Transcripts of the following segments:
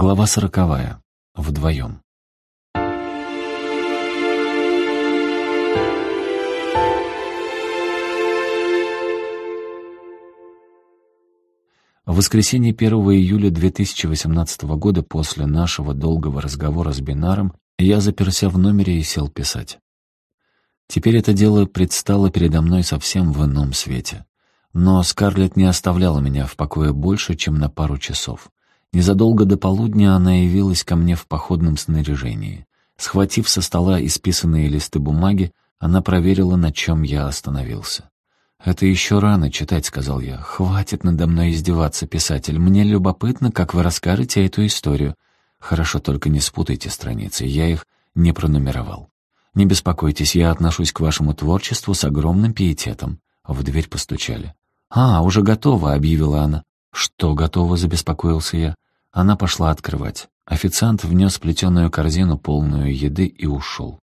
Глава сороковая. Вдвоем. В воскресенье 1 июля 2018 года после нашего долгого разговора с Бинаром я заперся в номере и сел писать. Теперь это дело предстало передо мной совсем в ином свете. Но Скарлетт не оставляла меня в покое больше, чем на пару часов. Незадолго до полудня она явилась ко мне в походном снаряжении. Схватив со стола исписанные листы бумаги, она проверила, на чем я остановился. «Это еще рано читать», — сказал я. «Хватит надо мной издеваться, писатель. Мне любопытно, как вы расскажете эту историю. Хорошо, только не спутайте страницы. Я их не пронумеровал. Не беспокойтесь, я отношусь к вашему творчеству с огромным пиететом». В дверь постучали. «А, уже готово», — объявила она. «Что готово?» — забеспокоился я. Она пошла открывать. Официант внес плетеную корзину, полную еды, и ушел.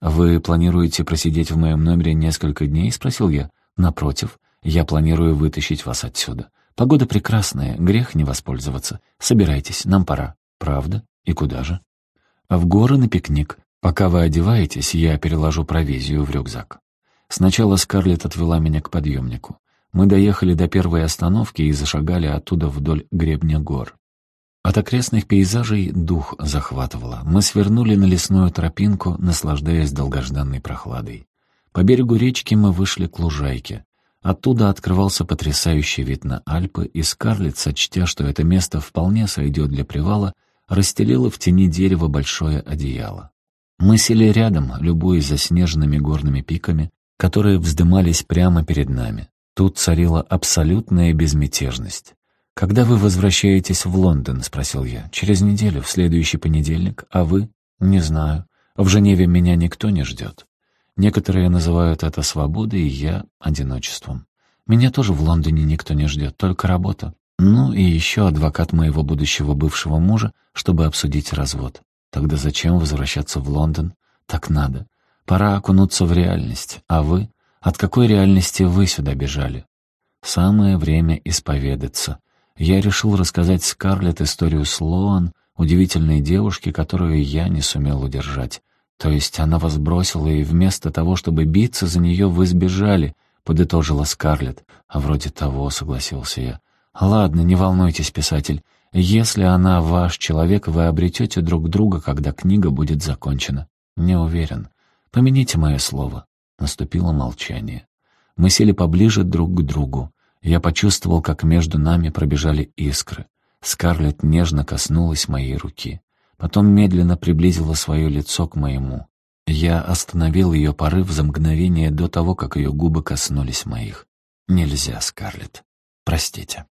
«Вы планируете просидеть в моем номере несколько дней?» — спросил я. Напротив, я планирую вытащить вас отсюда. Погода прекрасная, грех не воспользоваться. Собирайтесь, нам пора. Правда? И куда же? В горы на пикник. Пока вы одеваетесь, я переложу провизию в рюкзак. Сначала Скарлетт отвела меня к подъемнику. Мы доехали до первой остановки и зашагали оттуда вдоль гребня гор. От окрестных пейзажей дух захватывало. Мы свернули на лесную тропинку, наслаждаясь долгожданной прохладой. По берегу речки мы вышли к лужайке. Оттуда открывался потрясающий вид на Альпы, и Скарлетт, сочтя, что это место вполне сойдет для привала, расстелила в тени дерева большое одеяло. Мы сели рядом, любуясь заснеженными горными пиками, которые вздымались прямо перед нами. Тут царила абсолютная безмятежность. «Когда вы возвращаетесь в Лондон?» — спросил я. «Через неделю, в следующий понедельник. А вы?» «Не знаю. В Женеве меня никто не ждет». Некоторые называют это свободой, и я — одиночеством. Меня тоже в Лондоне никто не ждет, только работа. Ну и еще адвокат моего будущего бывшего мужа, чтобы обсудить развод. Тогда зачем возвращаться в Лондон? Так надо. Пора окунуться в реальность. А вы? От какой реальности вы сюда бежали? Самое время исповедаться. Я решил рассказать Скарлетт историю Слоан, удивительной девушки, которую я не сумел удержать. То есть она вас бросила, и вместо того, чтобы биться за нее, вы сбежали, подытожила Скарлетт. А вроде того, согласился я. Ладно, не волнуйтесь, писатель. Если она ваш человек, вы обретете друг друга, когда книга будет закончена. Не уверен. Помяните мое слово. Наступило молчание. Мы сели поближе друг к другу. Я почувствовал, как между нами пробежали искры. Скарлетт нежно коснулась моей руки. Потом медленно приблизила свое лицо к моему. Я остановил ее порыв за мгновение до того, как ее губы коснулись моих. «Нельзя, Скарлетт. Простите».